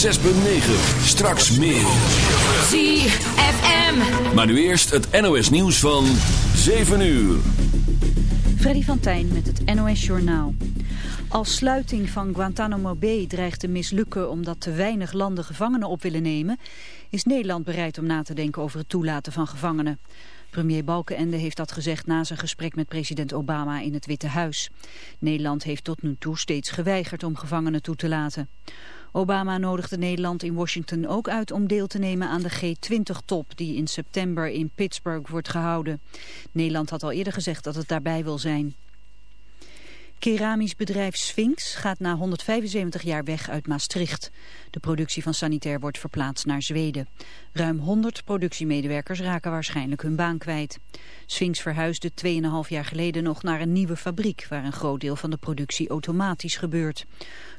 106.9. Straks meer. ZFM. Maar nu eerst het NOS nieuws van 7 uur. Freddy van Tijn met het NOS Journaal. Als sluiting van Guantanamo Bay dreigt te mislukken omdat te weinig landen gevangenen op willen nemen, is Nederland bereid om na te denken over het toelaten van gevangenen. Premier Balkenende heeft dat gezegd na zijn gesprek met president Obama in het Witte Huis. Nederland heeft tot nu toe steeds geweigerd om gevangenen toe te laten. Obama nodigde Nederland in Washington ook uit om deel te nemen aan de G20-top die in september in Pittsburgh wordt gehouden. Nederland had al eerder gezegd dat het daarbij wil zijn. Keramisch bedrijf Sphinx gaat na 175 jaar weg uit Maastricht. De productie van Sanitair wordt verplaatst naar Zweden. Ruim 100 productiemedewerkers raken waarschijnlijk hun baan kwijt. Sphinx verhuisde 2,5 jaar geleden nog naar een nieuwe fabriek... waar een groot deel van de productie automatisch gebeurt.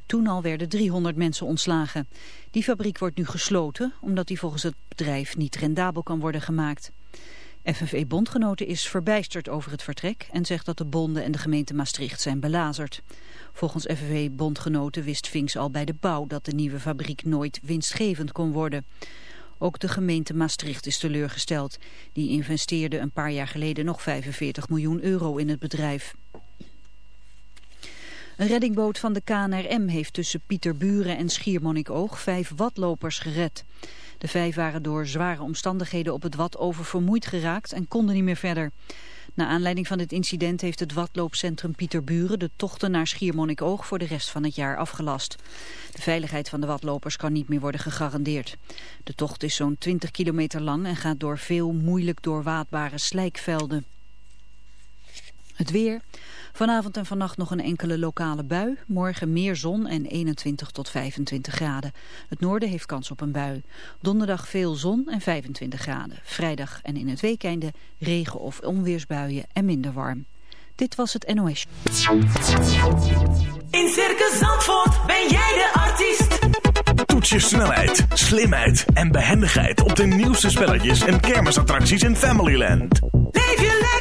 Toen al werden 300 mensen ontslagen. Die fabriek wordt nu gesloten omdat die volgens het bedrijf niet rendabel kan worden gemaakt. FNV-bondgenoten is verbijsterd over het vertrek en zegt dat de bonden en de gemeente Maastricht zijn belazerd. Volgens FNV-bondgenoten wist Vinks al bij de bouw dat de nieuwe fabriek nooit winstgevend kon worden. Ook de gemeente Maastricht is teleurgesteld. Die investeerde een paar jaar geleden nog 45 miljoen euro in het bedrijf. Een reddingboot van de KNRM heeft tussen Pieterburen en Schiermonnikoog vijf watlopers gered. De vijf waren door zware omstandigheden op het wat oververmoeid geraakt en konden niet meer verder. Na aanleiding van dit incident heeft het watloopcentrum Pieterburen de tochten naar Schiermonnikoog voor de rest van het jaar afgelast. De veiligheid van de watlopers kan niet meer worden gegarandeerd. De tocht is zo'n 20 kilometer lang en gaat door veel moeilijk doorwaadbare slijkvelden. Het weer. Vanavond en vannacht nog een enkele lokale bui. Morgen meer zon en 21 tot 25 graden. Het noorden heeft kans op een bui. Donderdag veel zon en 25 graden. Vrijdag en in het weekende regen- of onweersbuien en minder warm. Dit was het NOS. In Circus Zandvoort ben jij de artiest. Toets je snelheid, slimheid en behendigheid op de nieuwste spelletjes en kermisattracties in Familyland. Leef je lekker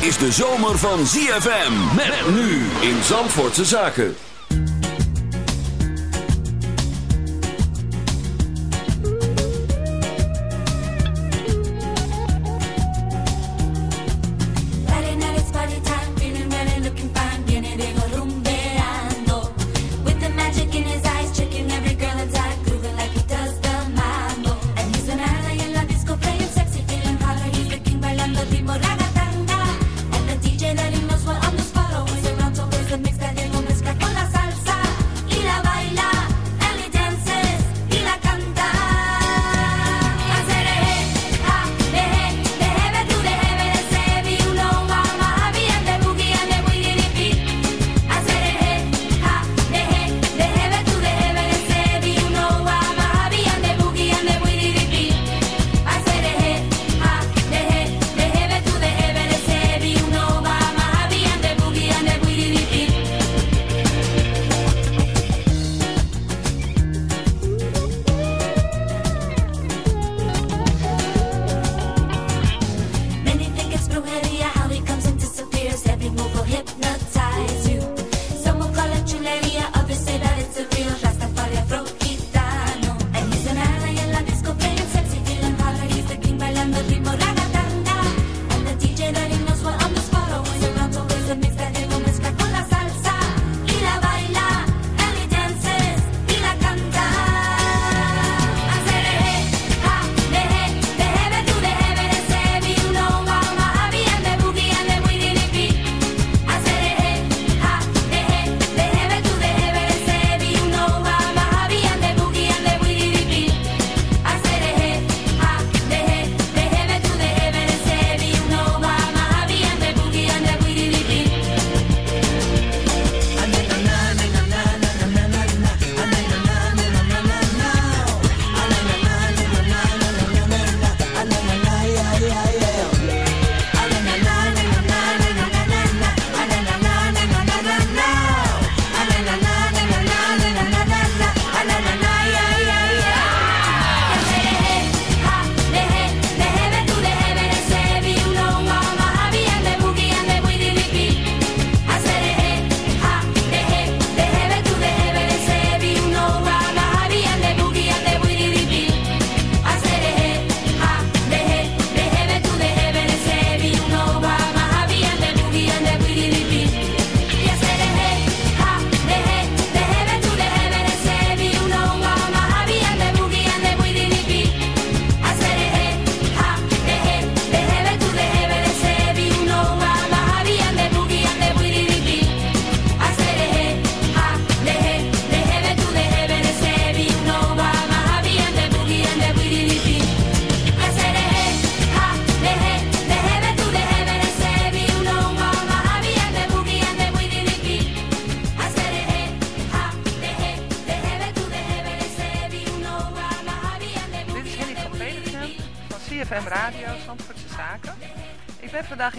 Is de zomer van ZFM. Met nu in Zandvoortse Zaken.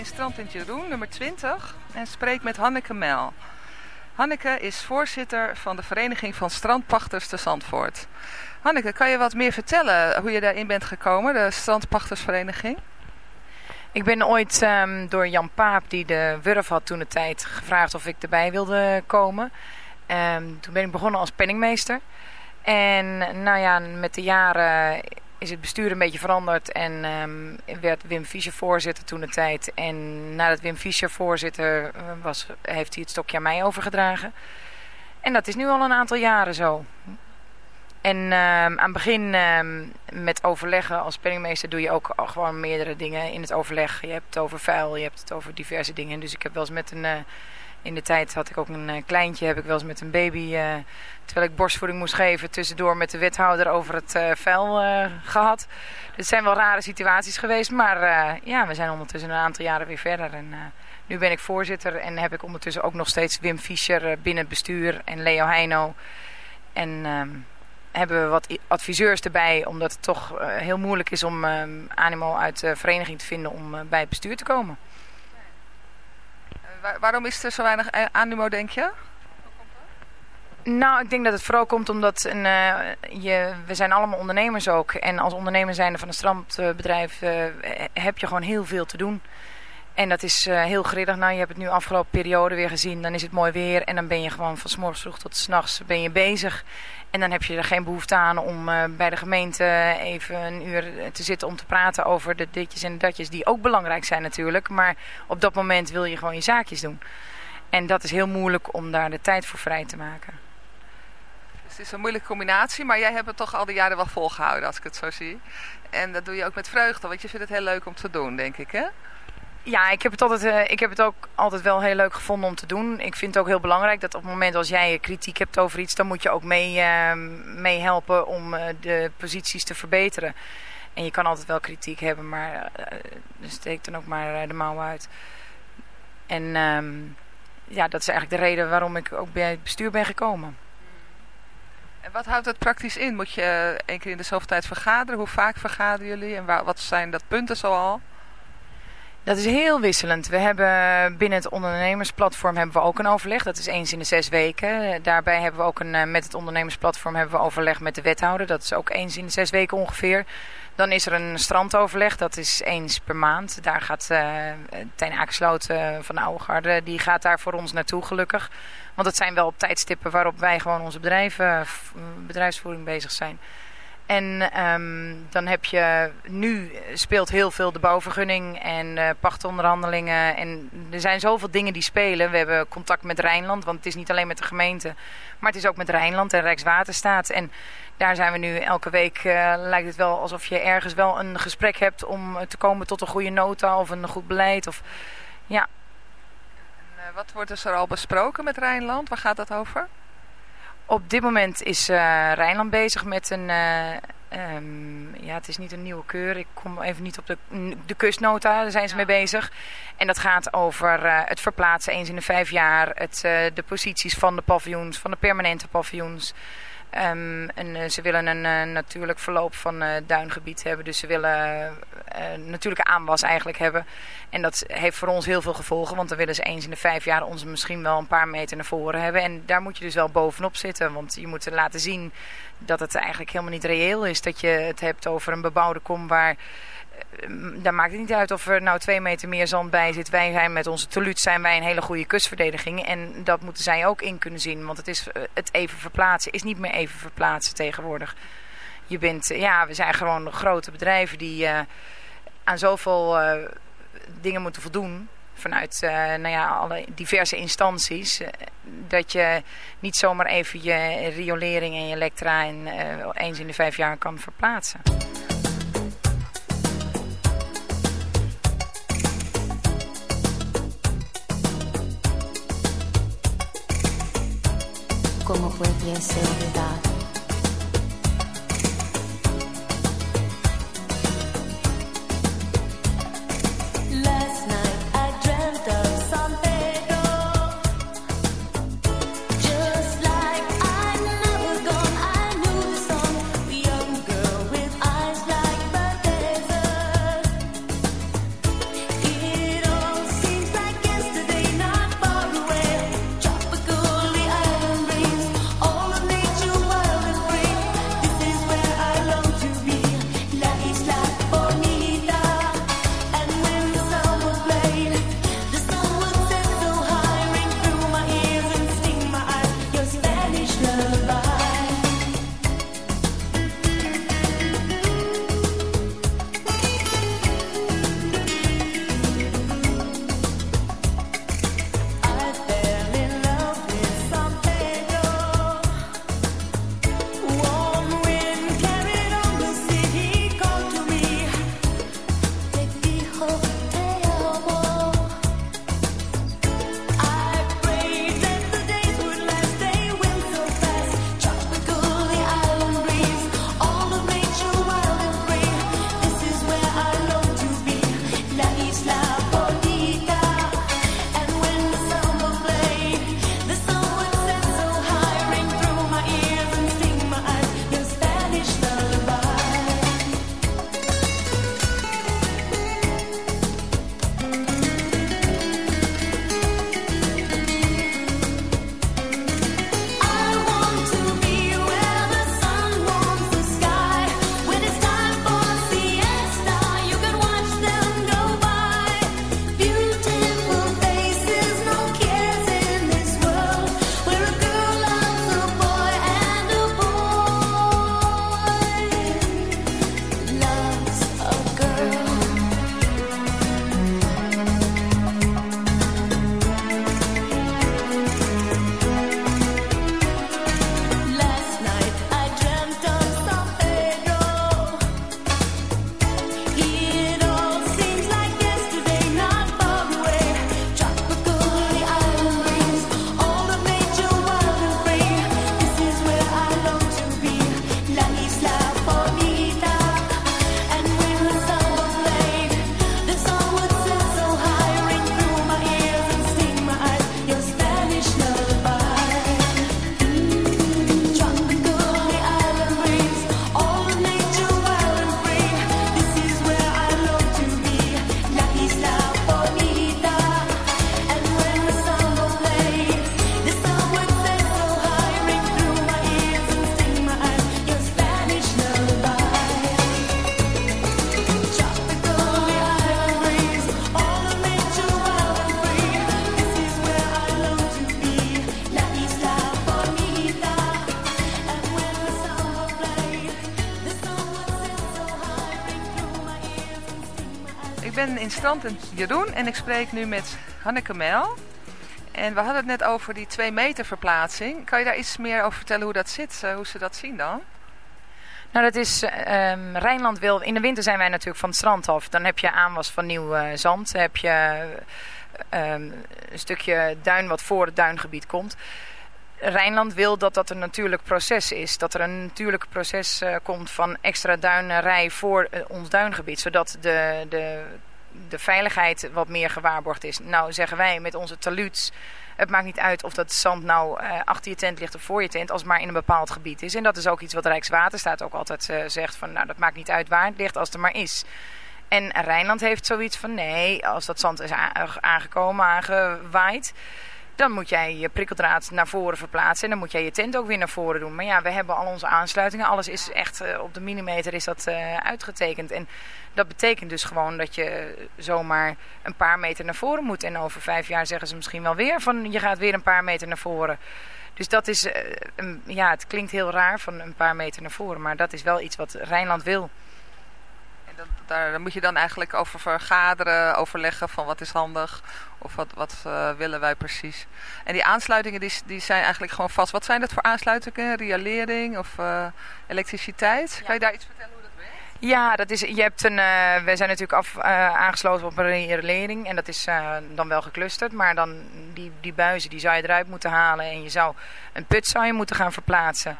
Strand in Jeroen, nummer 20, en spreek met Hanneke Mel. Hanneke is voorzitter van de Vereniging van Strandpachters te Zandvoort. Hanneke, kan je wat meer vertellen hoe je daarin bent gekomen, de Strandpachtersvereniging? Ik ben ooit ehm, door Jan Paap, die de Wurf had toen de tijd, gevraagd of ik erbij wilde komen. Ehm, toen ben ik begonnen als penningmeester. En nou ja, met de jaren is het bestuur een beetje veranderd en ehm, werd Wim Fischer voorzitter toen de tijd. En nadat Wim Fischer voorzitter eh, was, heeft hij het stokje aan mij overgedragen. En dat is nu al een aantal jaren zo. En ehm, aan het begin ehm, met overleggen als penningmeester doe je ook gewoon meerdere dingen in het overleg. Je hebt het over vuil, je hebt het over diverse dingen. Dus ik heb wel eens met een... eh, in de tijd had ik ook een eh, kleintje, heb ik wel eens met een baby, eh, terwijl ik borstvoeding moest geven, tussendoor met de wethouder over het eh, vuil eh, gehad. Het zijn wel rare situaties geweest, maar ja, we zijn ondertussen een aantal jaren weer verder. En nu ben ik voorzitter en heb ik ondertussen ook nog steeds Wim Fischer binnen het bestuur en Leo Heino. En ehm, hebben we wat adviseurs erbij, omdat het toch heel moeilijk is om ehm, animo uit de vereniging te vinden om bij het bestuur te komen. Waar- waarom is er zo weinig animo, denk je? Nou, ik denk dat het vooral komt omdat een, eh, je, we zijn allemaal ondernemers ook. En als ondernemer zijnde van een strandbedrijf eh, heb je gewoon heel veel te doen. En dat is eh, heel grillig. Nou, je hebt het nu afgelopen periode weer gezien. Dan is het mooi weer en dan ben je gewoon van s morgens vroeg tot s nachts ben je bezig. En dan heb je er geen behoefte aan om eh, bij de gemeente even een uur te zitten om te praten over de ditjes en datjes. Die ook belangrijk zijn natuurlijk. Maar op dat moment wil je gewoon je zaakjes doen. En dat is heel moeilijk om daar de tijd voor vrij te maken. Dus het is een moeilijke combinatie, maar jij hebt het toch al die jaren wel volgehouden als ik het zo zie. En dat doe je ook met vreugde, want je vindt het heel leuk om te doen, denk ik, hè? Ja, ik heb, het altijd, eh, ik heb het ook altijd wel heel leuk gevonden om te doen. Ik vind het ook heel belangrijk dat op het moment als jij kritiek hebt over iets... dan moet je ook mee, helpen om eh, de posities te verbeteren. En je kan altijd wel kritiek hebben, maar uh, steek dan ook maar de mouw uit. En ehm, ja, dat is eigenlijk de reden waarom ik ook bij het bestuur ben gekomen. En wat houdt het praktisch in? Moet je één keer in de zoveel tijd vergaderen? Hoe vaak vergaderen jullie? En waar, wat zijn dat punten zoal? Dat is heel wisselend. We hebben binnen het ondernemersplatform hebben we ook een overleg. Dat is eens in de zes weken. Daarbij hebben we ook een, met het ondernemersplatform hebben we overleg met de wethouder. Dat is ook eens in de zes weken ongeveer. Dan is er een strandoverleg. Dat is eens per maand. Daar gaat uh, Tijn Aaksloot uh, van de Oude Garde, die gaat daar voor ons naartoe gelukkig. Want het zijn wel op tijdstippen waarop wij gewoon onze bedrijven, bedrijfsvoering bezig zijn. En um, dan heb je, nu speelt heel veel de bouwvergunning en uh, pachtonderhandelingen. En er zijn zoveel dingen die spelen. We hebben contact met Rijnland, want het is niet alleen met de gemeente. Maar het is ook met Rijnland en Rijkswaterstaat. En daar zijn we nu elke week, uh, lijkt het wel alsof je ergens wel een gesprek hebt om te komen tot een goede nota of een goed beleid. Of, ja. En, uh, wat wordt er al besproken met Rijnland? Waar gaat dat over? Op dit moment is uh, Rijnland bezig met een... Uh, um, ja, het is niet een nieuwe keur. Ik kom even niet op de, de kustnota. Daar zijn ze ja. mee bezig. En dat gaat over uh, het verplaatsen eens in de vijf jaar. Het, de posities van de paviljoens, van de permanente paviljoens. Um, en uh, ze willen een uh, natuurlijk verloop van uh, duingebied hebben. Dus ze willen natuurlijke aanwas eigenlijk hebben. En dat heeft voor ons heel veel gevolgen. Want dan willen ze eens in de vijf jaar ons misschien wel een paar meter naar voren hebben. En daar moet je dus wel bovenop zitten. Want je moet laten zien dat het eigenlijk helemaal niet reëel is. Dat je het hebt over een bebouwde kom waar daar maakt het niet uit of er nou twee meter meer zand bij zit. Wij zijn met onze teluut zijn wij een hele goede kustverdediging. En dat moeten zij ook in kunnen zien. Want het, is, het even verplaatsen is niet meer even verplaatsen tegenwoordig. Je bent, ja, we zijn gewoon grote bedrijven die aan zoveel dingen moeten voldoen. Vanuit nou ja, alle diverse instanties. dat je niet zomaar even je riolering en je elektra in, eens in de vijf jaar kan verplaatsen. como poetria ser olvidada. Ben in Strand en Jeroen en ik spreek nu met Hanneke Mel. En we hadden het net over die 2 meter verplaatsing. Kan je daar iets meer over vertellen hoe dat zit, eh, hoe ze dat zien dan? Nou, dat is eh, ehm, Rijnland wil. In de winter zijn wij natuurlijk van het strand af. Dan heb je aanwas van nieuw eh, zand. Dan heb je ehm, een stukje duin wat voor het duingebied komt. Rijnland wil dat dat een natuurlijk proces is. Dat er een natuurlijk proces eh, komt van extra duinerij voor ons duingebied. Zodat de, de, de veiligheid wat meer gewaarborgd is. Nou zeggen wij met onze taluuts... Het maakt niet uit of dat zand nou eh, achter je tent ligt of voor je tent, als het maar in een bepaald gebied is. En dat is ook iets wat Rijkswaterstaat ook altijd eh, zegt van, nou dat maakt niet uit waar het ligt als het er maar is. En Rijnland heeft zoiets van, nee, als dat zand is aangekomen, aangewaaid, dan moet jij je prikkeldraad naar voren verplaatsen en dan moet jij je tent ook weer naar voren doen. Maar ja, we hebben al onze aansluitingen, alles is echt eh, op de millimeter is dat eh, uitgetekend. En dat betekent dus gewoon dat je zomaar een paar meter naar voren moet. En over vijf jaar zeggen ze misschien wel weer van je gaat weer een paar meter naar voren. Dus dat is, eh, ja, het klinkt heel raar van een paar meter naar voren, maar dat is wel iets wat Rijnland wil. Dat, daar, daar moet je dan eigenlijk over vergaderen, overleggen van wat is handig of wat, wat eh, willen wij precies. En die aansluitingen die, die zijn eigenlijk gewoon vast. Wat zijn dat voor aansluitingen? Riolering of eh, elektriciteit? Kan je daar iets vertellen hoe dat werkt? Ja, dat is, je hebt een, eh, wij zijn natuurlijk af, aangesloten op een riolering en dat is dan wel geclusterd. Maar dan die, die buizen die zou je eruit moeten halen en je zou een put zou je moeten gaan verplaatsen.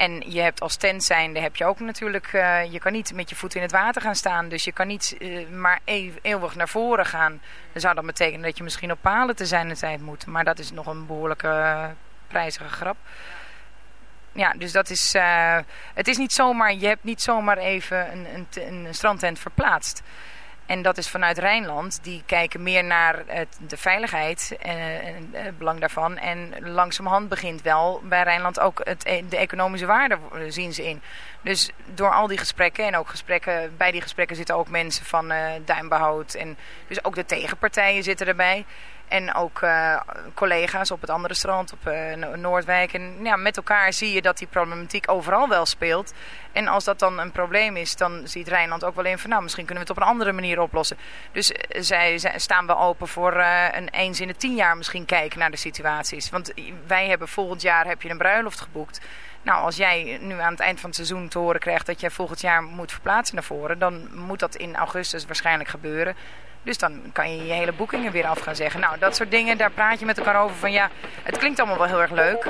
En je hebt als tent zijnde heb je ook natuurlijk, eh, je kan niet met je voeten in het water gaan staan. Dus je kan niet eh, maar eeuw- eeuwig naar voren gaan. Dat zou dan betekenen dat je misschien op palen te zijn de tijd moet. Maar dat is nog een behoorlijke eh, prijzige grap. Ja, dus dat is, het is niet zomaar, je hebt niet zomaar even een, een, een strandtent verplaatst. En dat is vanuit Rijnland. Die kijken meer naar het, de veiligheid eh, en het belang daarvan. En langzamerhand begint wel bij Rijnland ook het, e- de economische waarde eh, zien ze in. Dus door al die gesprekken en ook gesprekken, bij die gesprekken zitten ook mensen van eh. En dus ook de tegenpartijen zitten erbij. En ook eh, collega's op het andere strand, op eh, No- Noordwijk. En ja, met elkaar zie je dat die problematiek overal wel speelt. En als dat dan een probleem is, dan ziet Rijnland ook wel in van... nou, misschien kunnen we het op een andere manier oplossen. Dus eh, zij, zij staan wel open voor een eens in de tien jaar misschien kijken naar de situaties. Want wij hebben volgend jaar heb je een bruiloft geboekt. Nou, als jij nu aan het eind van het seizoen te horen krijgt dat jij volgend jaar moet verplaatsen naar voren... dan moet dat in augustus waarschijnlijk gebeuren. Dus dan kan je je hele boekingen weer af gaan zeggen. Nou, dat soort dingen, daar praat je met elkaar over van ja, het klinkt allemaal wel heel erg leuk.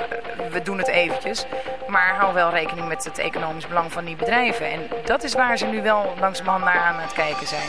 We doen het eventjes. Maar hou wel rekening met het economisch belang van die bedrijven. En dat is waar ze nu wel langzamerhand naar aan het kijken zijn.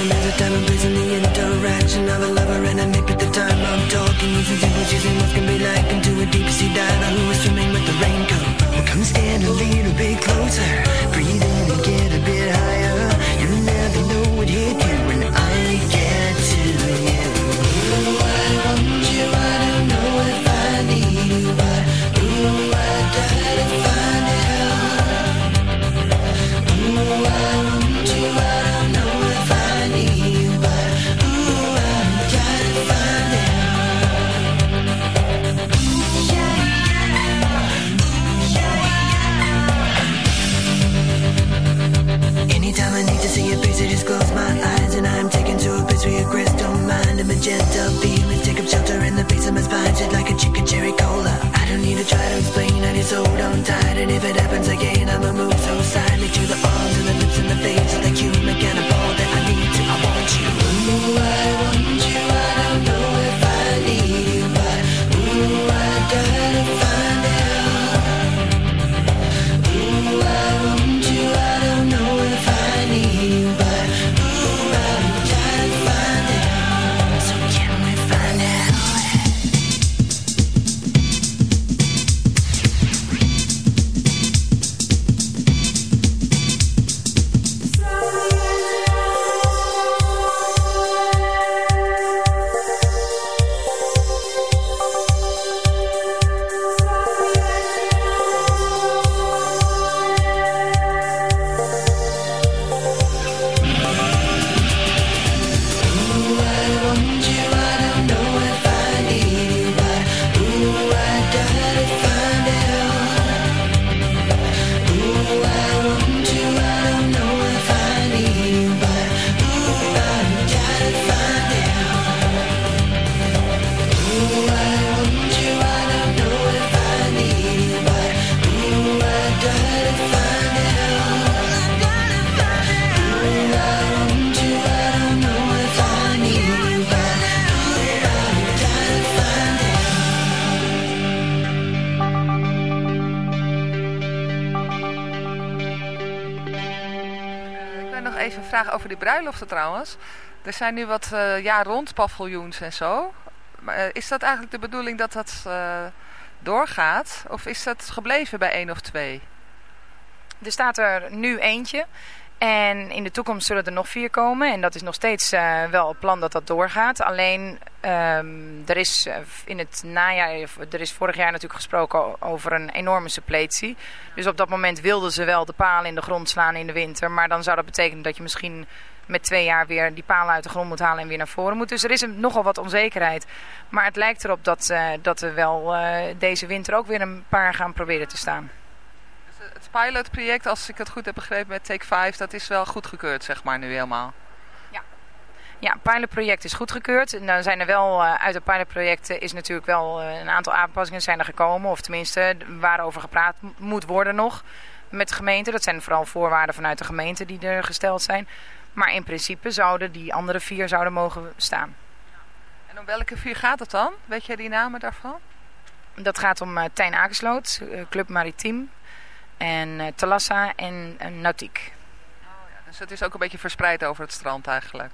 Conversation has a time and place in the interaction of a lover and a mate. But the time I'm talking, using simple choosing what can be like into a deep sea diver who is swimming with the raincoat. Well, come stand a little bit closer. Even vragen over die bruiloften trouwens. Er zijn nu wat eh jaar rond paviljoens en zo. Maar, eh, is dat eigenlijk de bedoeling dat dat eh, doorgaat? Of is dat gebleven bij één of twee? Er staat er nu eentje. En in de toekomst zullen er nog vier komen. En dat is nog steeds eh, wel het plan dat dat doorgaat. Alleen ehm, er is eh, in het najaar, er is vorig jaar natuurlijk gesproken over een enorme suppletie. Dus op dat moment wilden ze wel de palen in de grond slaan in de winter. Maar dan zou dat betekenen dat je misschien met twee jaar weer die palen uit de grond moet halen en weer naar voren moet. Dus er is nogal wat onzekerheid. Maar het lijkt erop dat, eh, dat er wel deze winter ook weer een paar gaan proberen te staan. Het pilotproject, als ik het goed heb begrepen met Take 5, dat is wel goedgekeurd zeg maar nu helemaal. Ja, het pilotproject is goedgekeurd. En dan zijn er wel, eh, uit het pilotproject is natuurlijk wel eh, een aantal aanpassingen zijn er gekomen. Of tenminste, waarover gepraat moet worden nog met de gemeente. Dat zijn vooral voorwaarden vanuit de gemeente die er gesteld zijn. Maar in principe zouden die andere vier zouden mogen staan. En om welke vier gaat het dan? Weet jij die namen daarvan? Dat gaat om eh Tijn Akersloot, Club Maritiem en eh Talassa en eh, Nautiek. Dus het is ook een beetje verspreid over het strand eigenlijk.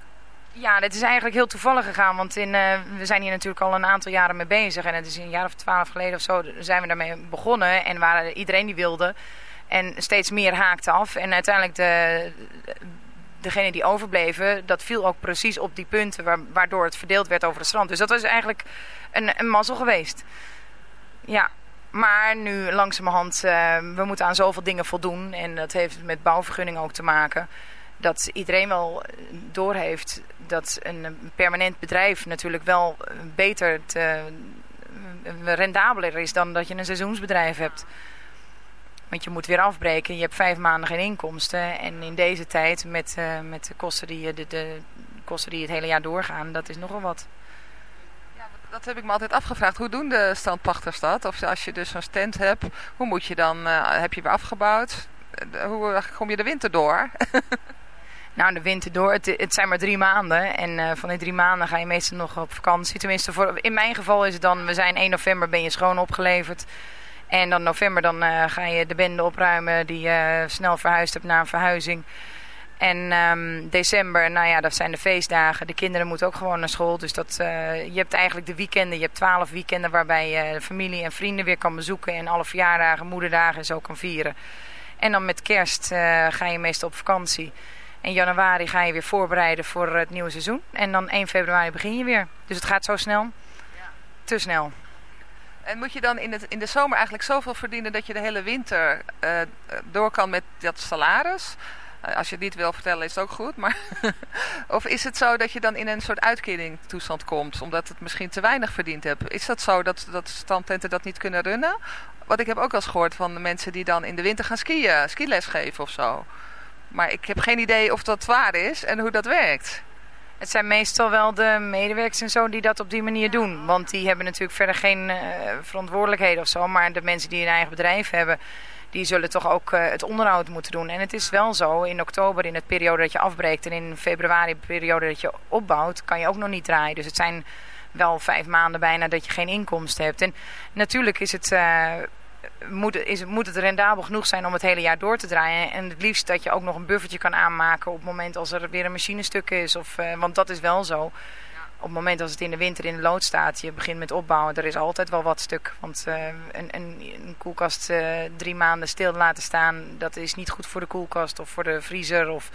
Ja, dit is eigenlijk heel toevallig gegaan. Want in, eh, we zijn hier natuurlijk al een aantal jaren mee bezig. En het is een jaar of twaalf geleden of zo zijn we daarmee begonnen. En waren iedereen die wilde. En steeds meer haakte af. En uiteindelijk de, degene die overbleven, dat viel ook precies op die punten waar- waardoor het verdeeld werd over het strand. Dus dat was eigenlijk een, een mazzel geweest. Ja, maar nu langzamerhand, eh we moeten aan zoveel dingen voldoen. En dat heeft met bouwvergunning ook te maken. Dat iedereen wel doorheeft dat een permanent bedrijf natuurlijk wel eh, beter te, eh, rendabeler is dan dat je een seizoensbedrijf hebt. Want je moet weer afbreken. Je hebt vijf maanden geen inkomsten. En in deze tijd met, eh, met de, kosten die, je- de, de kosten die het hele jaar doorgaan, dat is nogal wat. Dat heb ik me altijd afgevraagd. Hoe doen de standpachters dat? Of als je dus zo'n stand hebt, hoe moet je dan, eh, heb je weer afgebouwd? Eh, Hoe kom je de winter door? Nou, de winter door. Het, zijn maar drie maanden. En eh, van die drie maanden ga je meestal nog op vakantie. Tenminste, voor, in mijn geval is het dan... We zijn 1 november ben je schoon opgeleverd. En dan november dan eh, ga je de bende opruimen die je snel verhuisd hebt naar een verhuizing. En ehm, december, nou ja, dat zijn de feestdagen. De kinderen moeten ook gewoon naar school. Dus dat, eh, je hebt eigenlijk de weekenden. Je hebt twaalf weekenden waarbij je familie en vrienden weer kan bezoeken. En alle verjaardagen, moederdagen en zo kan vieren. En dan met kerst eh, ga je meestal op vakantie. In januari ga je weer voorbereiden voor het nieuwe seizoen. En dan 1 februari begin je weer. Dus het gaat zo snel. Te snel. En moet je dan in, het, in de zomer eigenlijk zoveel verdienen dat je de hele winter eh, door kan met dat salaris? Als je het niet wil vertellen is het ook goed. Maar of is het zo dat je dan in een soort uitkeringtoestand komt omdat het misschien te weinig verdiend hebt? Is dat zo dat, dat standtenten dat niet kunnen runnen? Want ik heb ook wel eens gehoord van de mensen die dan in de winter gaan skiën, skiles geven of zo. Maar ik heb geen idee of dat waar is en hoe dat werkt. Het zijn meestal wel de medewerkers en zo die dat op die manier doen. Want die hebben natuurlijk verder geen eh, verantwoordelijkheden of zo. Maar de mensen die een eigen bedrijf hebben, die zullen toch ook eh, het onderhoud moeten doen. En het is wel zo, in oktober in het periode dat je afbreekt en in februari de periode dat je opbouwt, kan je ook nog niet draaien. Dus het zijn wel vijf maanden bijna dat je geen inkomsten hebt. En natuurlijk is het... eh, moet, is, moet het rendabel genoeg zijn om het hele jaar door te draaien. En het liefst dat je ook nog een buffertje kan aanmaken op het moment als er weer een machinestuk is. Of, eh, want dat is wel zo. Op het moment als het in de winter in de lood staat, je begint met opbouwen, er is altijd wel wat stuk. Want eh, een, een, een koelkast eh, drie maanden stil laten staan, dat is niet goed voor de koelkast of voor de vriezer of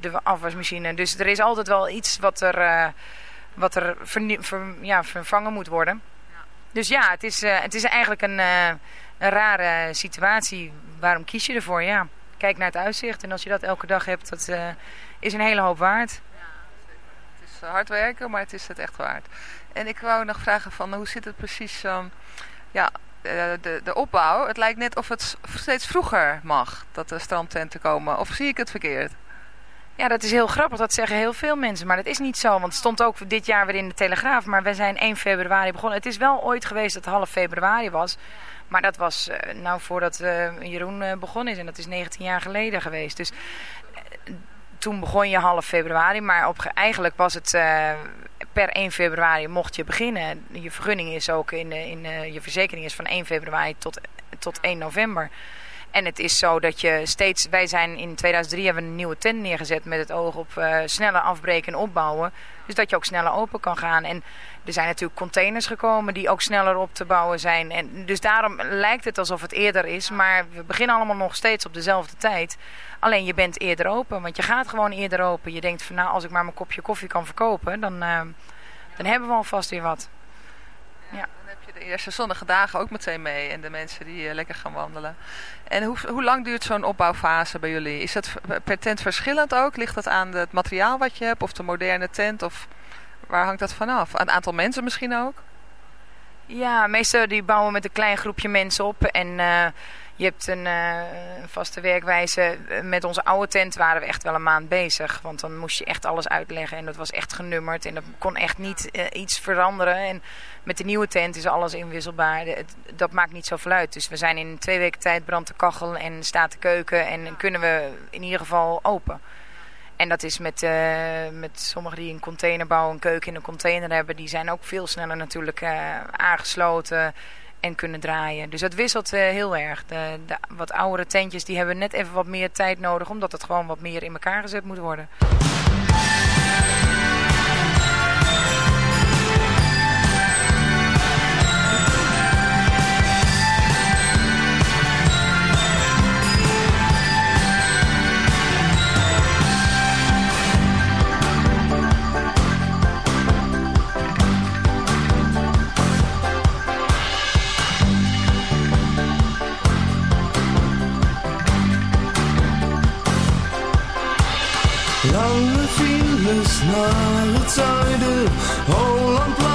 de afwasmachine. Dus er is altijd wel iets wat er, eh, wat er ver- ja, vervangen moet worden. Dus ja, het is, het is eigenlijk een, een rare situatie. Waarom kies je ervoor? Ja, kijk naar het uitzicht. En als je dat elke dag hebt, dat is een hele hoop waard. Hard werken, maar het is het echt waard. En ik wou nog vragen van hoe zit het precies, ehm, ja, eh, de, de opbouw. Het lijkt net of het steeds vroeger mag dat de strandtenten komen. Of zie ik het verkeerd? Ja, dat is heel grappig. Dat zeggen heel veel mensen. Maar dat is niet zo. Want het stond ook dit jaar weer in de Telegraaf. Maar we zijn 1 februari begonnen. Het is wel ooit geweest dat half februari was. Maar dat was eh, nou voordat eh, Jeroen begonnen is. En dat is 19 jaar geleden geweest. Dus toen begon je half februari. Maar op, ge- eigenlijk was het eh, per 1 februari mocht je beginnen. Je vergunning is ook in, de- in eh, je verzekering is van 1 februari tot, tot 1 november. En het is zo dat je steeds... Wij zijn in 2003 hebben een nieuwe tent neergezet met het oog op eh, sneller afbreken en opbouwen. Dus dat je ook sneller open kan gaan. En er zijn natuurlijk containers gekomen die ook sneller op te bouwen zijn. En dus daarom lijkt het alsof het eerder is. Maar we beginnen allemaal nog steeds op dezelfde tijd. Alleen je bent eerder open, want je gaat gewoon eerder open. Je denkt van nou, als ik maar mijn kopje koffie kan verkopen, dan, eh, dan hebben we alvast weer wat. Ja. Dan heb je de eerste zonnige dagen ook meteen mee en de mensen die eh, lekker gaan wandelen. En hoe, hoe lang duurt zo'n opbouwfase bij jullie? Is dat per tent verschillend ook? Ligt dat aan het materiaal wat je hebt of de moderne tent? Of waar hangt dat vanaf? Het aantal mensen misschien ook? Ja, meestal die bouwen met een klein groepje mensen op. En eh, je hebt een eh, vaste werkwijze. Met onze oude tent waren we echt wel een maand bezig. Want dan moest je echt alles uitleggen. En dat was echt genummerd. En dat kon echt niet eh, iets veranderen. En met de nieuwe tent is alles inwisselbaar. Dat maakt niet zoveel uit. Dus we zijn in twee weken tijd brandt de kachel en staat de keuken. En kunnen we in ieder geval open. En dat is met, eh, met sommigen die een container bouwen, een keuken in een container hebben. Die zijn ook veel sneller natuurlijk aangesloten en kunnen draaien. Dus dat wisselt eh, heel erg. De, de wat oudere tentjes die hebben net even wat meer tijd nodig. Omdat het gewoon wat meer in elkaar gezet moet worden. It's not a title.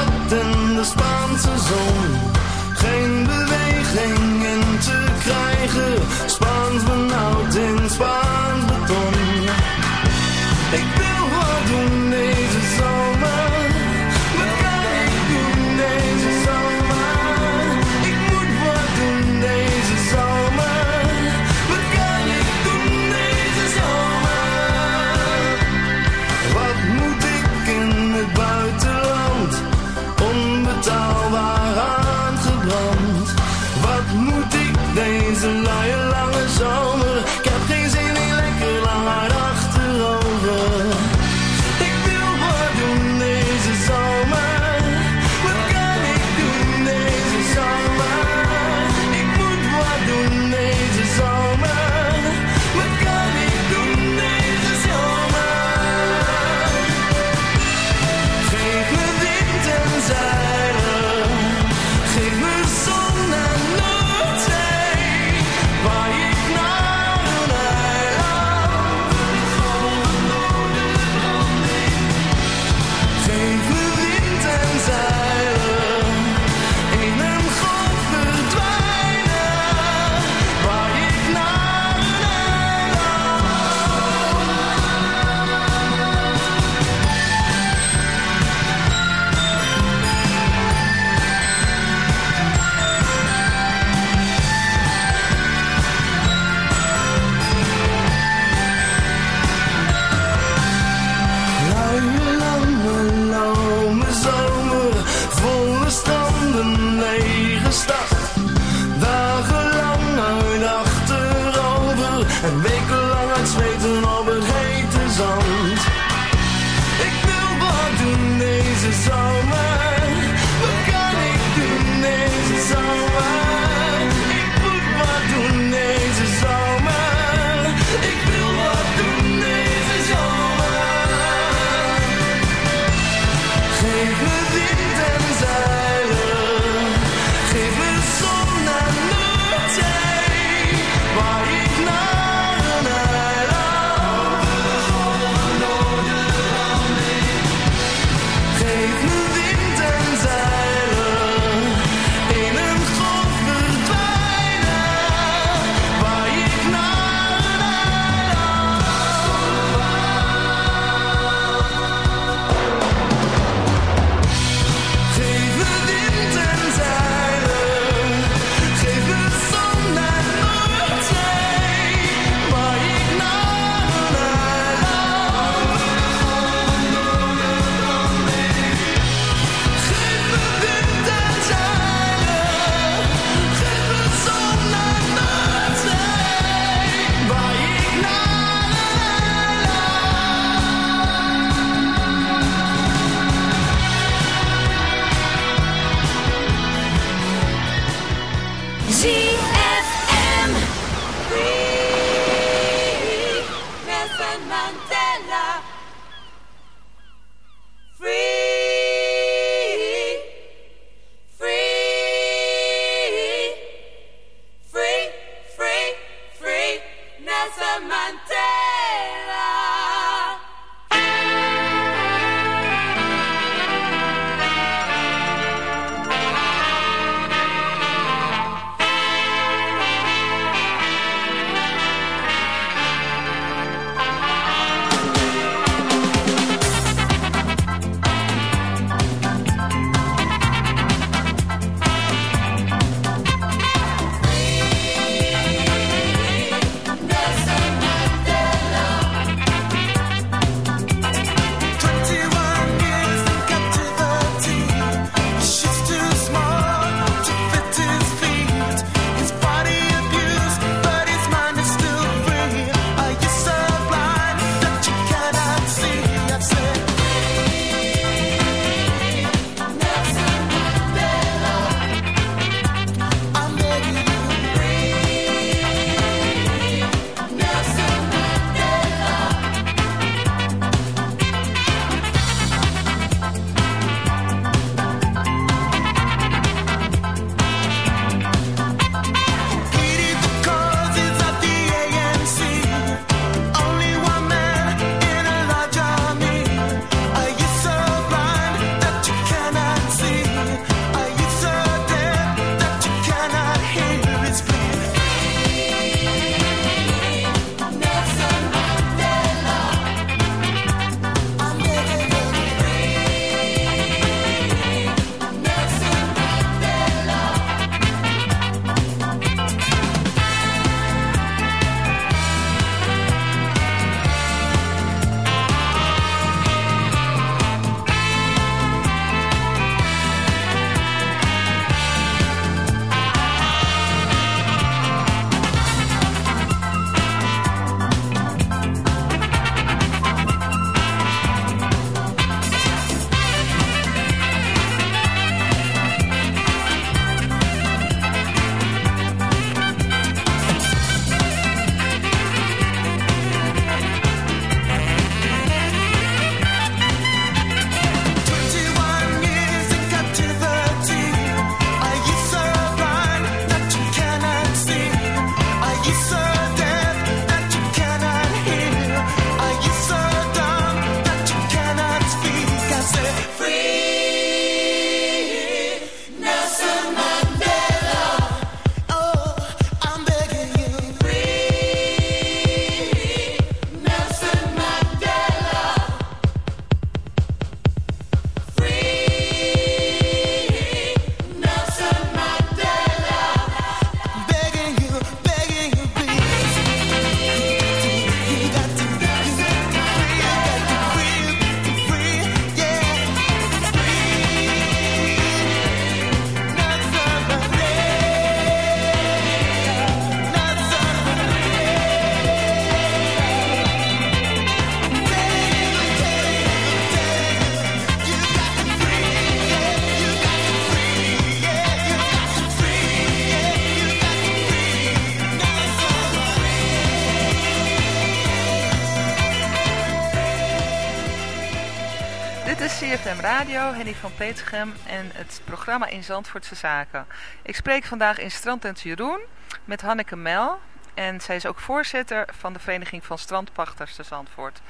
Radio, Henny van Petergem en het programma in Zandvoortse Zaken. Ik spreek vandaag in Strandtent Jeroen met Hanneke Mel. En zij is ook voorzitter van de Vereniging van Strandpachters te Zandvoort.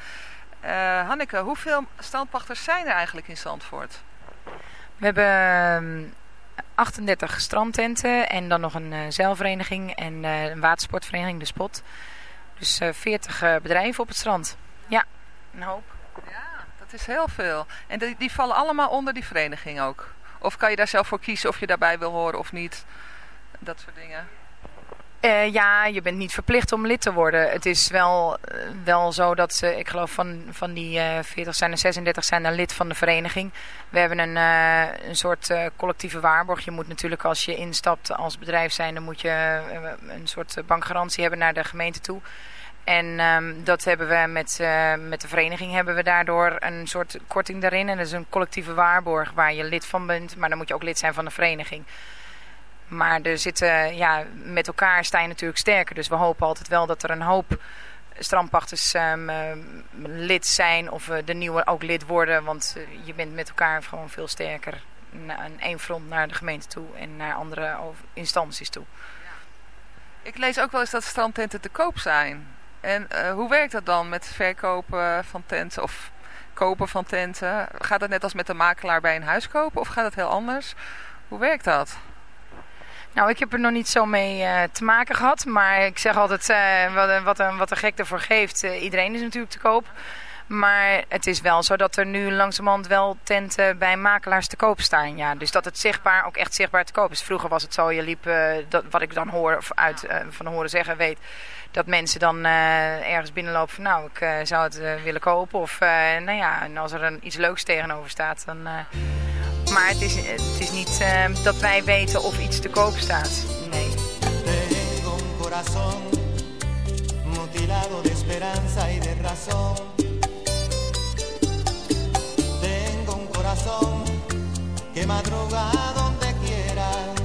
Eh, Hanneke, hoeveel strandpachters zijn er eigenlijk in Zandvoort? We hebben ehm, 38 strandtenten en dan nog een eh, zeilvereniging en eh, een watersportvereniging, de Spot. Dus eh, 40 eh, bedrijven op het strand. Ja, een hoop. Is heel veel. En die, die vallen allemaal onder die vereniging ook? Of kan je daar zelf voor kiezen of je daarbij wil horen of niet? Dat soort dingen. Eh, ja, je bent niet verplicht om lid te worden. Het is wel, eh, wel zo dat ze, ik geloof van, van die eh 40 zijn er 36 zijn er lid van de vereniging. We hebben een, een soort collectieve waarborg. Je moet natuurlijk als je instapt als bedrijf zijn, dan moet je een soort bankgarantie hebben naar de gemeente toe. En ehm, dat hebben we met, eh, met de vereniging hebben we daardoor een soort korting daarin. En dat is een collectieve waarborg waar je lid van bent. Maar dan moet je ook lid zijn van de vereniging. Maar er zitten, ja, met elkaar sta je natuurlijk sterker. Dus we hopen altijd wel dat er een hoop strandpachters ehm, ehm, lid zijn of eh, de nieuwe ook lid worden. Want eh, je bent met elkaar gewoon veel sterker. Aan één front naar de gemeente toe en naar andere instanties toe. Ik lees ook wel eens dat strandtenten te koop zijn. En eh, hoe werkt dat dan met verkopen van tenten of kopen van tenten? Gaat dat net als met de makelaar bij een huis kopen of gaat het heel anders? Hoe werkt dat? Nou, ik heb er nog niet zo mee eh, te maken gehad. Maar ik zeg altijd, eh, wat, wat, een, wat een gek ervoor geeft. iedereen is natuurlijk te koop. Maar het is wel zo dat er nu langzamerhand wel tenten bij makelaars te koop staan. Ja. Dus dat het zichtbaar, ook echt zichtbaar te koop is. Vroeger was het zo, je liep, dat, wat ik dan hoor, of uit, van horen zeggen weet... dat mensen dan eh, ergens binnenlopen van nou, ik eh, zou het eh, willen kopen. Of nou ja, en als er een, iets leuks tegenover staat, dan... maar het is, het is niet dat wij weten of iets te koop staat. Nee. Tengo un corazón mutilado de esperanza y de razón. Tengo un corazón que madruga donde quiera.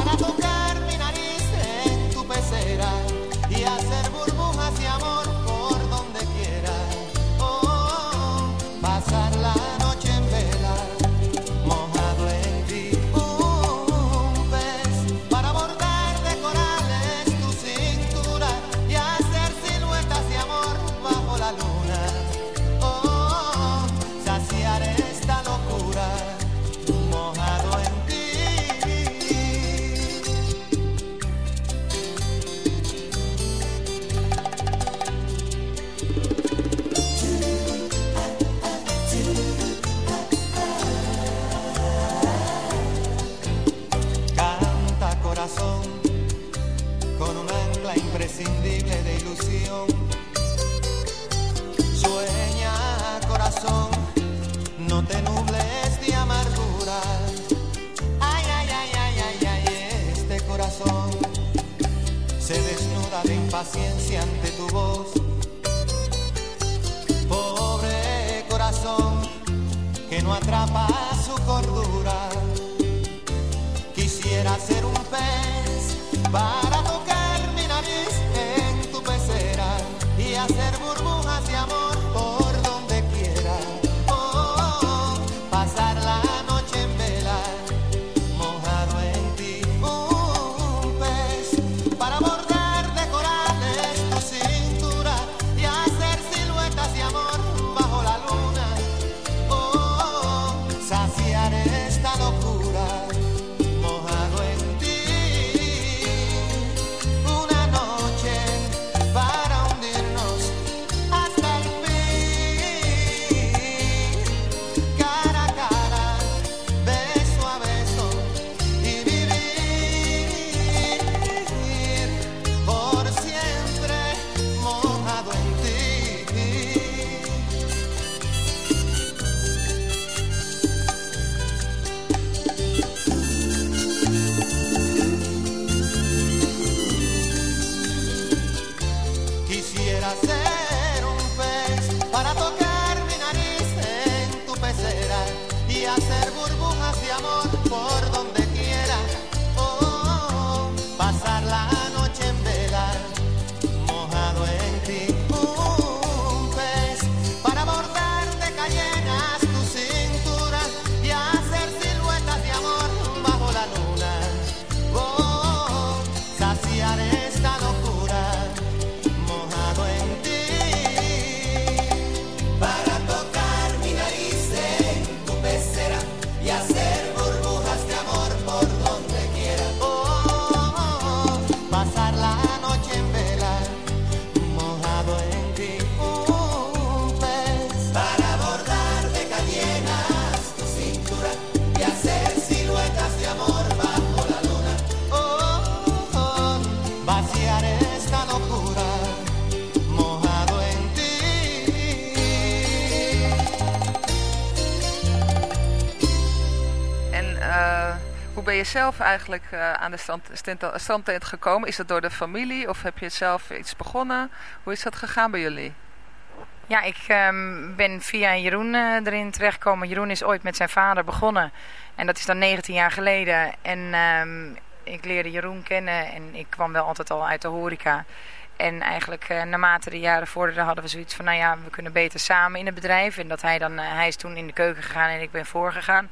je zelf eigenlijk eh, aan de strandtent gekomen? Is dat door de familie of heb je zelf iets begonnen? Hoe is dat gegaan bij jullie? Ja, ik ehm, ben via Jeroen eh, erin terechtgekomen. Jeroen is ooit met zijn vader begonnen. En dat is dan 19 jaar geleden. En ehm, ik leerde Jeroen kennen en ik kwam wel altijd al uit de horeca. En eigenlijk eh, naarmate de jaren vorderden hadden we zoiets van... nou ja, we kunnen beter samen in het bedrijf. En dat hij dan... hij is toen in de keuken gegaan en ik ben voorgegaan.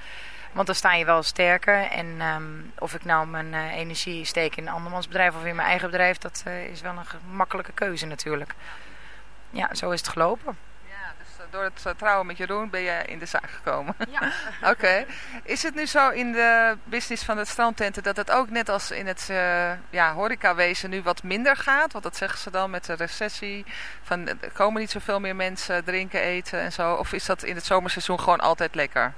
Want dan sta je wel sterker. En ehm, of ik nou mijn eh, energie steek in een andermans bedrijf of in mijn eigen bedrijf... dat eh, is wel een gemakkelijke keuze natuurlijk. Ja, zo is het gelopen. Ja, dus eh, door het trouwen met Jeroen ben je in de zaak gekomen. Ja. Oké. Is het nu zo in de business van de strandtenten dat het ook net als in het eh ja, horecawezen nu wat minder gaat? Want dat zeggen ze dan met de recessie. Van, er komen niet zoveel meer mensen drinken, eten en zo. Of is dat in het zomerseizoen gewoon altijd lekker?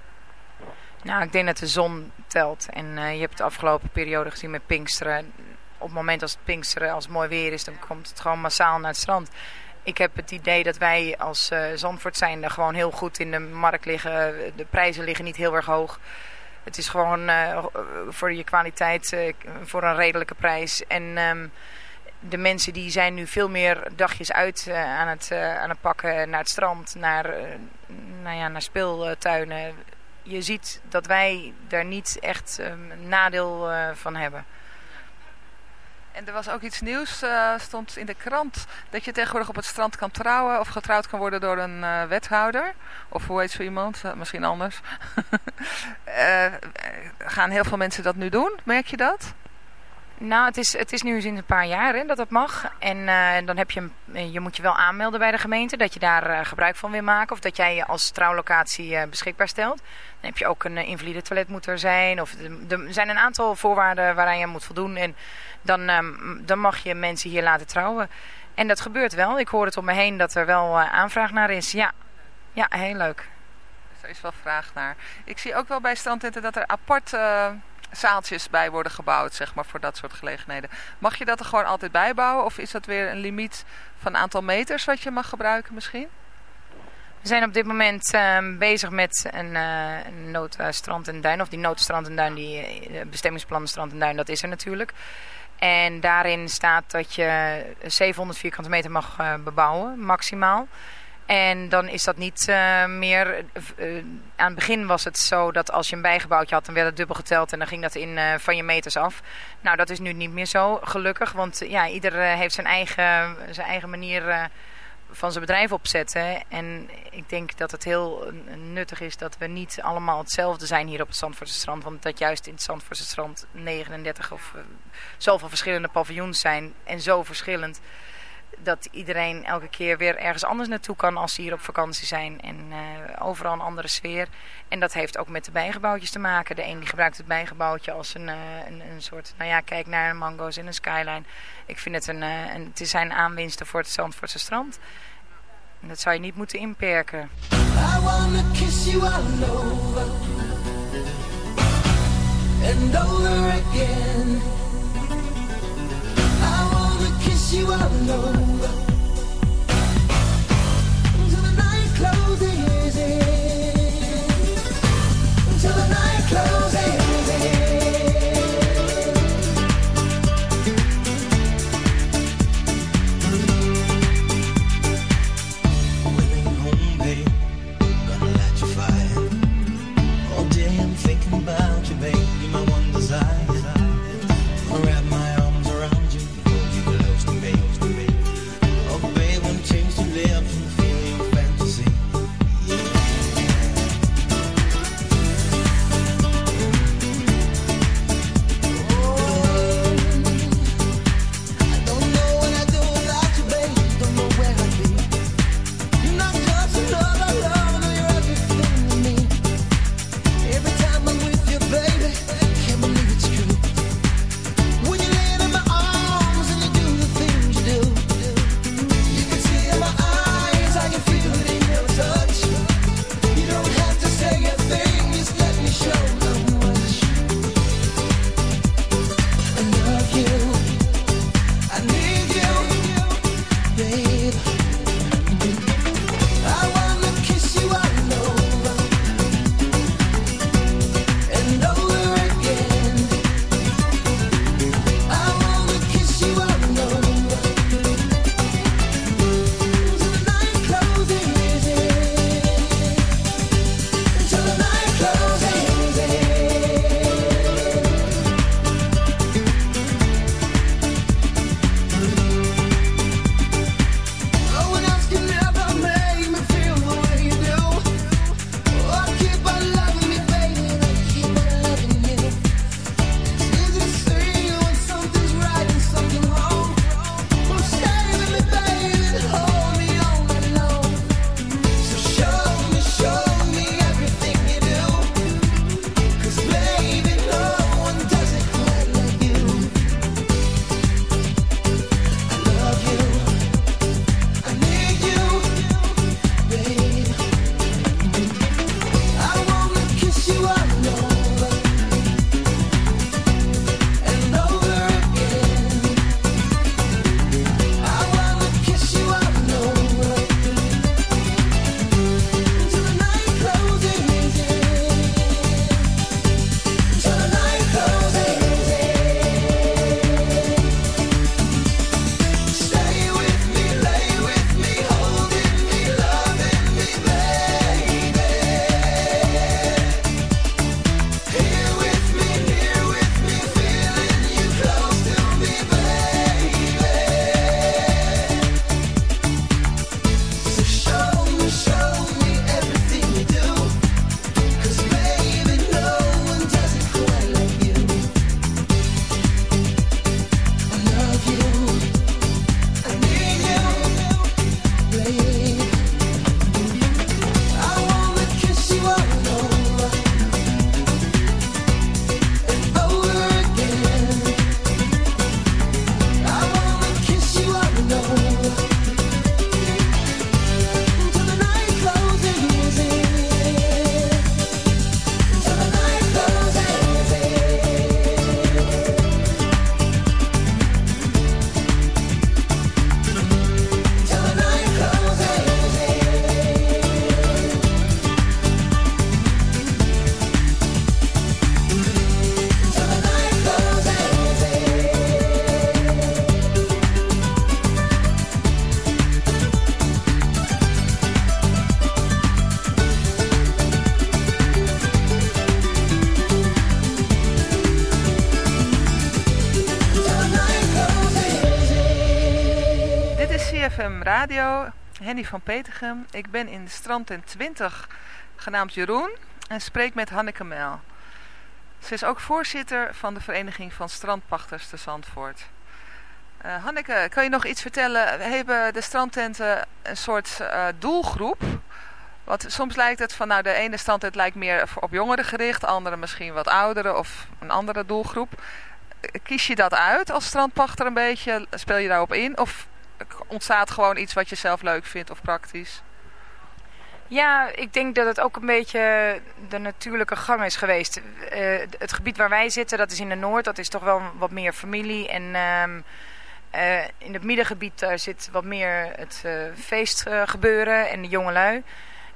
Nou, ik denk dat de zon telt. En eh, je hebt de afgelopen periode gezien met Pinksteren. Op het moment als het Pinksteren, als het mooi weer is, dan komt het gewoon massaal naar het strand. Ik heb het idee dat wij als eh Zandvoort zijnde gewoon heel goed in de markt liggen. De prijzen liggen niet heel erg hoog. Het is gewoon eh, voor je kwaliteit voor een redelijke prijs. En ehm, de mensen die zijn nu veel meer dagjes uit aan, het, aan het pakken naar het strand, naar, nou ja, naar speeltuinen. Je ziet dat wij daar niet echt ehm, een nadeel eh, van hebben. En er was ook iets nieuws, eh, stond in de krant, dat je tegenwoordig op het strand kan trouwen of getrouwd kan worden door een eh, wethouder. Of hoe heet zo iemand, misschien anders. Gaan heel veel mensen dat nu doen, merk je dat? Nou, het is, het is nu sinds een paar jaar hè, dat dat mag. En eh, dan heb je, eh, je moet je wel aanmelden bij de gemeente dat je daar eh, gebruik van wil maken. Of dat jij je als trouwlocatie beschikbaar stelt. Dan heb je ook een invalide toilet moet er zijn. Of er zijn een aantal voorwaarden waaraan je moet voldoen. En dan, ehm, dan mag je mensen hier laten trouwen. En dat gebeurt wel. Ik hoor het om me heen dat er wel aanvraag naar is. Ja, ja heel leuk. Er is wel vraag naar. Ik zie ook wel bij strandtenten dat er apart zaaltjes bij worden gebouwd, zeg maar, voor dat soort gelegenheden. Mag je dat er gewoon altijd bij bouwen? Of is dat weer een limiet van aantal meters wat je mag gebruiken misschien? We zijn op dit moment ehm, bezig met een, eh noodstrand en duin. Of die noodstrand en duin, die eh, bestemmingsplan strand en duin, dat is er natuurlijk. En daarin staat dat je 700 vierkante meter mag eh, bebouwen, maximaal. En dan is dat niet eh, meer... eh, aan het begin was het zo dat als je een bijgebouwtje had... dan werd het dubbel geteld en dan ging dat in eh, van je meters af. Nou, dat is nu niet meer zo, gelukkig. Want ja, ieder heeft zijn eigen, zijn eigen manier van zijn bedrijf opzetten. En ik denk dat het heel nuttig is dat we niet allemaal hetzelfde zijn hier op het Zandvoortse strand. Want dat juist in het Zandvoortse strand 39 of zoveel verschillende paviljoens zijn. En zo verschillend dat iedereen elke keer weer ergens anders naartoe kan als ze hier op vakantie zijn. En eh, overal een andere sfeer. En dat heeft ook met de bijgebouwtjes te maken. De een die gebruikt het bijgebouwtje als een, eh, een, een soort... Nou ja, kijk naar mango's en een skyline. Ik vind het een, eh, een, het zijn aanwinsten voor het Zandvoortse strand. En dat zou je niet moeten inperken. I wanna kiss you all over and over again. I wanna Radio, Henny van Petergem. Ik ben in de strandtent 20, genaamd Jeroen, en spreek met Hanneke Mel. Ze is ook voorzitter van de Vereniging van Strandpachters te Zandvoort. Eh, Hanneke, kan je nog iets vertellen? Hebben de strandtenten een soort eh, doelgroep? Want soms lijkt het van, nou de ene strandtent lijkt meer op jongeren gericht, de andere misschien wat ouderen of een andere doelgroep. Kies je dat uit als strandpachter een beetje? Speel je daarop in? Of ontstaat gewoon iets wat je zelf leuk vindt of praktisch? Ja, ik denk dat het ook een beetje de natuurlijke gang is geweest. Eh, het gebied waar wij zitten, dat is in de Noord, dat is toch wel wat meer familie. En ehm, eh, in het middengebied daar zit wat meer het uh, feestgebeuren en de jongelui.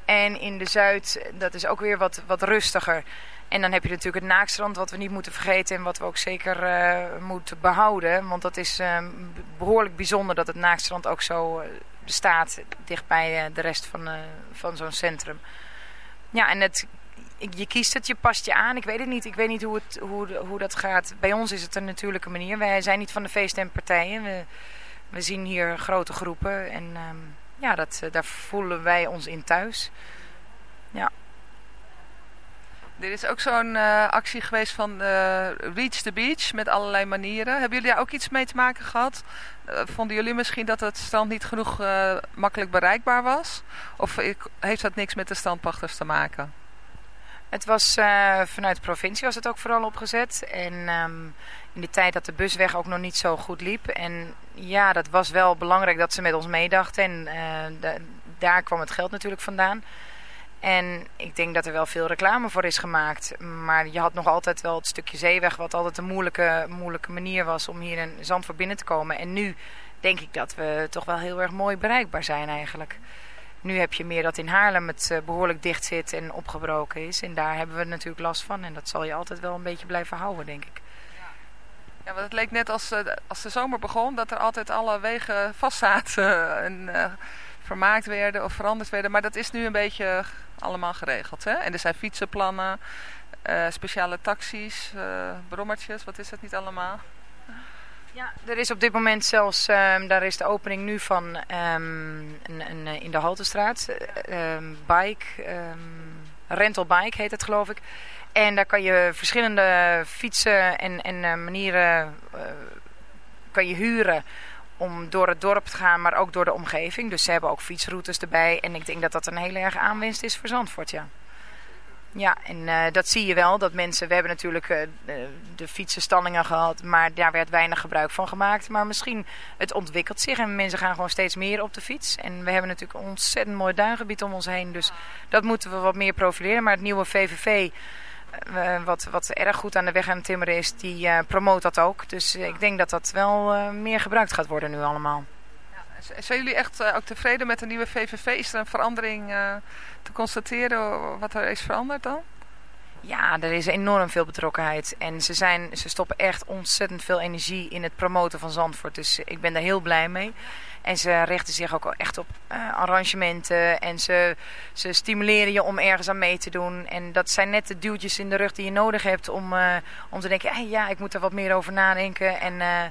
En in de Zuid, dat is ook weer wat, wat rustiger. En dan heb je natuurlijk het naakstrand, wat we niet moeten vergeten en wat we ook zeker moeten behouden. Want dat is ehm, behoorlijk bijzonder dat het naakstrand ook zo bestaat dichtbij de rest van, van zo'n centrum. Ja, en het, je kiest het, je past je aan. Ik weet het niet. Ik weet niet hoe, het, hoe, hoe dat gaat. Bij ons is het een natuurlijke manier. Wij zijn niet van de feesten en partijen. We, we zien hier grote groepen. En um, ja, dat, daar voelen wij ons in thuis. Ja. Er is ook zo'n uh, actie geweest van uh, Reach the Beach met allerlei manieren. Hebben jullie daar ook iets mee te maken gehad? Uh, vonden jullie misschien dat het strand niet genoeg makkelijk bereikbaar was? Of heeft dat niks met de strandpachters te maken? Het was vanuit de provincie was het ook vooral opgezet. En um, in de tijd dat de busweg ook nog niet zo goed liep. En ja, dat was wel belangrijk dat ze met ons meedachten. En daar kwam het geld natuurlijk vandaan. En ik denk dat er wel veel reclame voor is gemaakt. Maar je had nog altijd wel het stukje zeeweg, wat altijd een moeilijke, moeilijke manier was om hier in Zandvoort binnen te komen. En nu denk ik dat we toch wel heel erg mooi bereikbaar zijn eigenlijk. Nu heb je meer dat in Haarlem het behoorlijk dicht zit en opgebroken is. En daar hebben we natuurlijk last van. En dat zal je altijd wel een beetje blijven houden, denk ik. Ja, want het leek net als, als de zomer begon, dat er altijd alle wegen vastzaten en uh, vermaakt werden of veranderd werden. Maar dat is nu een beetje allemaal geregeld. Hè? En er zijn fietsenplannen, uh, speciale taxis, uh, brommertjes, wat is het niet allemaal? Ja, er is op dit moment zelfs, um, daar is de opening nu van um, een, een, in de Haltestraat, um, bike, rental bike heet het geloof ik. En daar kan je verschillende fietsen en, en manieren kan je huren om door het dorp te gaan, maar ook door de omgeving. Dus ze hebben ook fietsroutes erbij. En ik denk dat dat een hele erg aanwinst is voor Zandvoort, ja. Ja, en uh, dat zie je wel, dat mensen... We hebben natuurlijk uh, de, fietsenstallingen gehad, maar daar werd weinig gebruik van gemaakt. Maar misschien, het ontwikkelt zich en mensen gaan gewoon steeds meer op de fiets. En we hebben natuurlijk ontzettend mooi duingebied om ons heen. Dus dat moeten we wat meer profileren. Maar het nieuwe VVV... Uh, wat, wat erg goed aan de weg aan het timmeren is, die uh, promoot dat ook. Dus uh, ik denk dat dat wel meer gebruikt gaat worden nu allemaal. Zijn jullie echt ook tevreden met de nieuwe VVV? Is er een verandering te constateren wat er is veranderd dan? Ja, er is enorm veel betrokkenheid. En ze, zijn, ze stoppen echt ontzettend veel energie in het promoten van Zandvoort. Dus ik ben daar heel blij mee. En ze richten zich ook echt op uh, arrangementen. En ze, ze stimuleren je om ergens aan mee te doen. En dat zijn net de duwtjes in de rug die je nodig hebt om, uh, om te denken... Hey, ja, ik moet er wat meer over nadenken. En uh,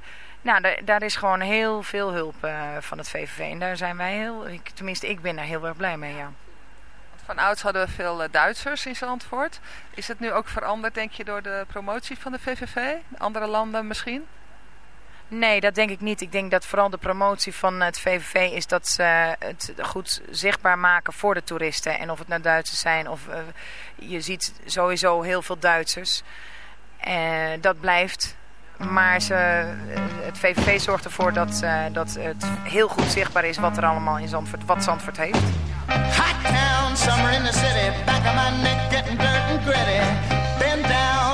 nou, daar, daar, is gewoon heel veel hulp van het VVV. En daar zijn wij heel... Ik, tenminste, ik ben daar heel erg blij mee, ja. Van ouds hadden we veel Duitsers in Zandvoort. Is het nu ook veranderd, denk je, door de promotie van de VVV? Andere landen misschien? Nee, dat denk ik niet. Ik denk dat vooral de promotie van het VVV is dat ze het goed zichtbaar maken voor de toeristen. En of het nou Duitsers zijn of uh, je ziet sowieso heel veel Duitsers. Uh, dat blijft. Maar ze, het VVV zorgt ervoor dat, dat het heel goed zichtbaar is wat er allemaal in Zandvoort, wat Zandvoort heeft. Hot town, summer in the city, back of my neck getting dirt and gritty. Bend down,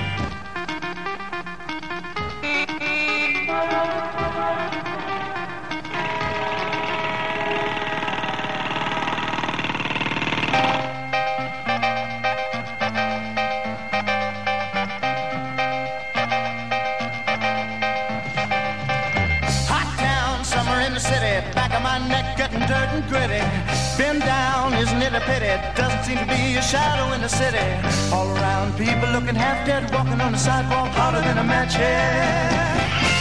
Shadow in the city. All around, people looking half dead, walking on the sidewalk harder than a match head.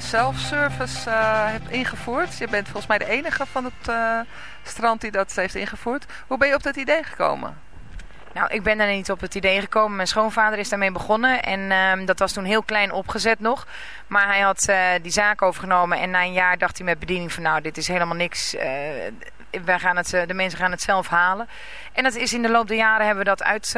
Self-service eh, hebt ingevoerd. Je bent volgens mij de enige van het eh, strand die dat heeft ingevoerd. Hoe ben je op dat idee gekomen? Nou, ik ben daar niet op het idee gekomen. Mijn schoonvader is daarmee begonnen. En ehm, dat was toen heel klein opgezet nog. Maar hij had eh, die zaak overgenomen. En na een jaar dacht hij met bediening van... nou, dit is helemaal niks. wij gaan het, de mensen gaan het zelf halen. En dat is in de loop der jaren hebben we dat uit...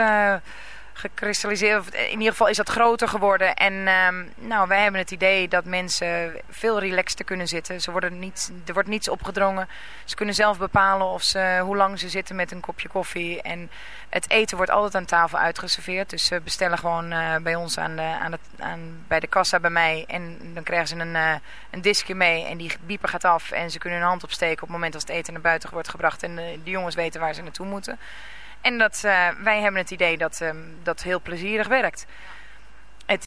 gekristalliseerd. Of In ieder geval is dat groter geworden. En ehm, nou, wij hebben het idee dat mensen veel relaxter kunnen zitten. Ze worden niet, er wordt niets opgedrongen. Ze kunnen zelf bepalen of ze, hoe lang ze zitten met een kopje koffie. En het eten wordt altijd aan tafel uitgeserveerd. Dus ze bestellen gewoon eh, bij ons aan de, aan het, aan, bij de kassa bij mij. En dan krijgen ze een, eh, een diskje mee. En die bieper gaat af. En ze kunnen hun hand opsteken op het moment als het eten naar buiten wordt gebracht. En eh, de jongens weten waar ze naartoe moeten. En dat, eh, wij hebben het idee dat ehm, dat heel plezierig werkt.